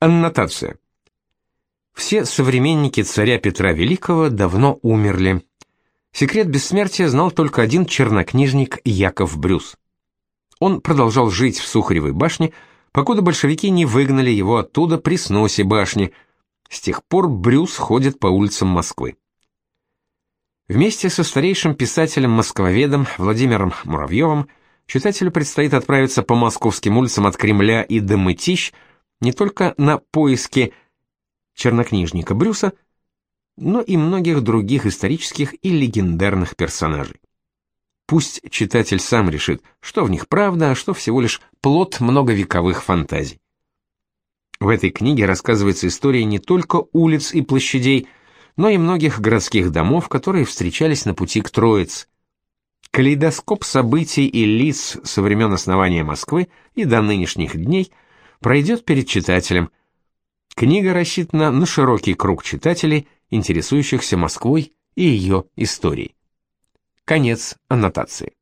Аннотация. Все современники царя Петра Великого давно умерли. Секрет бессмертия знал только один чернокнижник Яков Брюс. Он продолжал жить в Сухаревой башне, покуда большевики не выгнали его оттуда при сносе башни. С тех пор Брюс ходит по улицам Москвы. Вместе со старейшим писателем-москвоведом Владимиром Муравьевым читателю предстоит отправиться по московским улицам от Кремля и до Мытищ не только на поиски чернокнижника Брюса, но и многих других исторических и легендарных персонажей. Пусть читатель сам решит, что в них правда, а что всего лишь плод многовековых фантазий. В этой книге рассказывается история не только улиц и площадей, но и многих городских домов, которые встречались на пути к Троице. Калейдоскоп событий и лиц со времен основания Москвы и до нынешних дней пройдет перед читателем. Книга рассчитана на широкий круг читателей, интересующихся Москвой и ее историей. Конец аннотации.